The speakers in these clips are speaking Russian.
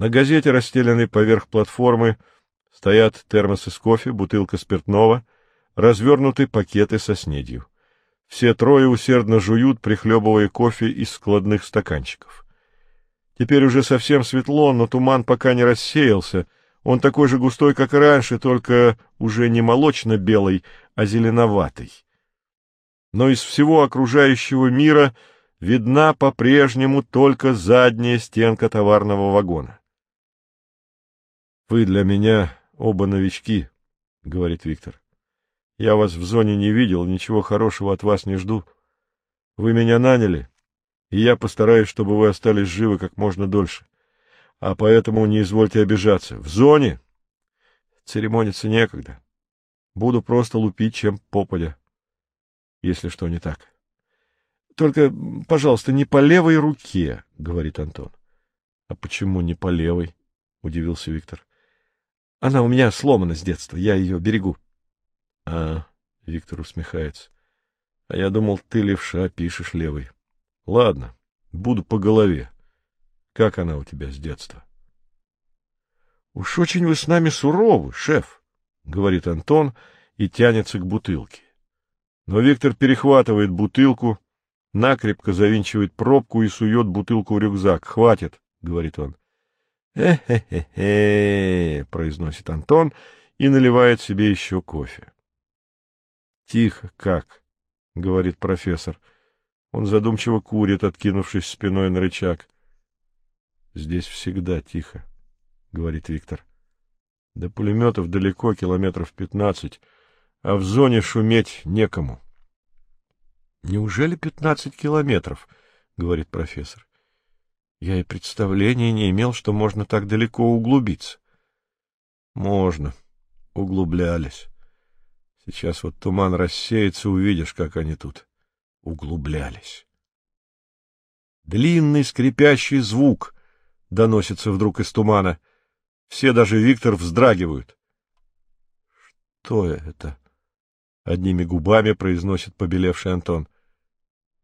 На газете, расстеленной поверх платформы, стоят термосы с кофе, бутылка спиртного, развернуты пакеты со снедью. Все трое усердно жуют, прихлебывая кофе из складных стаканчиков. Теперь уже совсем светло, но туман пока не рассеялся. Он такой же густой, как и раньше, только уже не молочно-белый, а зеленоватый. Но из всего окружающего мира видна по-прежнему только задняя стенка товарного вагона. — Вы для меня оба новички, — говорит Виктор. Я вас в зоне не видел, ничего хорошего от вас не жду. Вы меня наняли, и я постараюсь, чтобы вы остались живы как можно дольше. А поэтому не извольте обижаться. В зоне церемониться некогда. Буду просто лупить, чем попадя, если что не так. Только, пожалуйста, не по левой руке, — говорит Антон. — А почему не по левой? — удивился Виктор. — Она у меня сломана с детства, я ее берегу. — а, Виктор усмехается. А я думал, ты левша пишешь левый. Ладно, буду по голове. Как она у тебя с детства? Уж очень вы с нами суровы, шеф, говорит Антон и тянется к бутылке. Но Виктор перехватывает бутылку, накрепко завинчивает пробку и сует бутылку в рюкзак. Хватит, говорит он. «Э-хе-хе-хе», — произносит Антон и наливает себе еще кофе. Тихо, как, — говорит профессор. Он задумчиво курит, откинувшись спиной на рычаг. — Здесь всегда тихо, — говорит Виктор. — До пулеметов далеко, километров пятнадцать, а в зоне шуметь некому. — Неужели пятнадцать километров? — говорит профессор. — Я и представления не имел, что можно так далеко углубиться. — Можно. Углублялись. Сейчас вот туман рассеется, увидишь, как они тут углублялись. Длинный скрипящий звук доносится вдруг из тумана. Все, даже Виктор, вздрагивают. — Что это? — одними губами произносит побелевший Антон.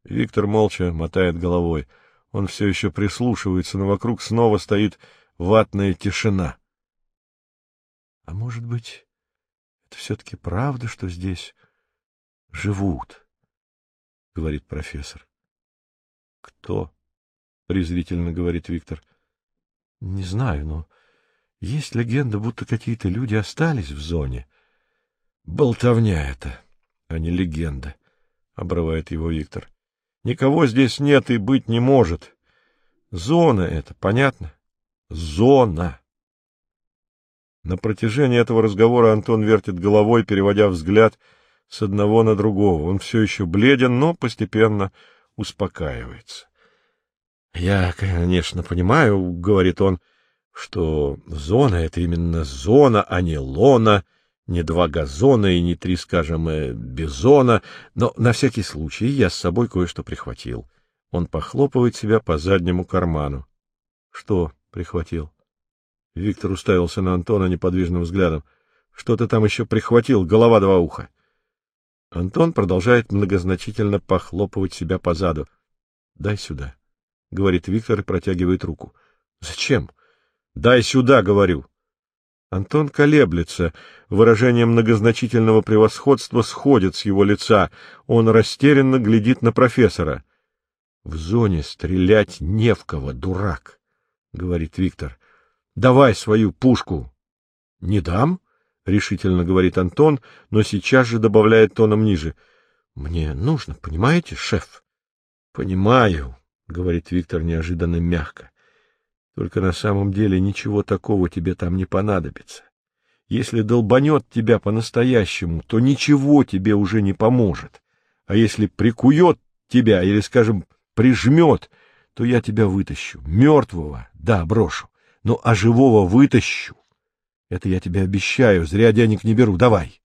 Виктор молча мотает головой. Он все еще прислушивается, но вокруг снова стоит ватная тишина. — А может быть, это все-таки правда, что здесь живут, — говорит профессор. — Кто? — презрительно говорит Виктор. — Не знаю, но есть легенда, будто какие-то люди остались в зоне. — Болтовня это, а не легенда, — обрывает его Виктор. — Никого здесь нет и быть не может. Зона это, понятно? Зона. На протяжении этого разговора Антон вертит головой, переводя взгляд с одного на другого. Он все еще бледен, но постепенно успокаивается. — Я, конечно, понимаю, — говорит он, — что зона — это именно зона, а не лона, не два газона и не три, скажем, э, бизона, но на всякий случай я с собой кое-что прихватил. Он похлопывает себя по заднему карману. — Что прихватил? Виктор уставился на Антона неподвижным взглядом. Что ты там еще прихватил, голова два уха? Антон продолжает многозначительно похлопывать себя по заду. — Дай сюда, — говорит Виктор и протягивает руку. — Зачем? — Дай сюда, говорю. Антон колеблется. Выражение многозначительного превосходства сходит с его лица. Он растерянно глядит на профессора. — В зоне стрелять не в кого, дурак, — говорит Виктор. Давай свою пушку. — Не дам, — решительно говорит Антон, но сейчас же добавляет тоном ниже. — Мне нужно, понимаете, шеф? — Понимаю, — говорит Виктор неожиданно мягко. — Только на самом деле ничего такого тебе там не понадобится. Если долбанет тебя по-настоящему, то ничего тебе уже не поможет. А если прикует тебя или, скажем, прижмет, то я тебя вытащу. Мертвого, да, брошу. Ну, а живого вытащу. Это я тебе обещаю, зря денег не беру. Давай.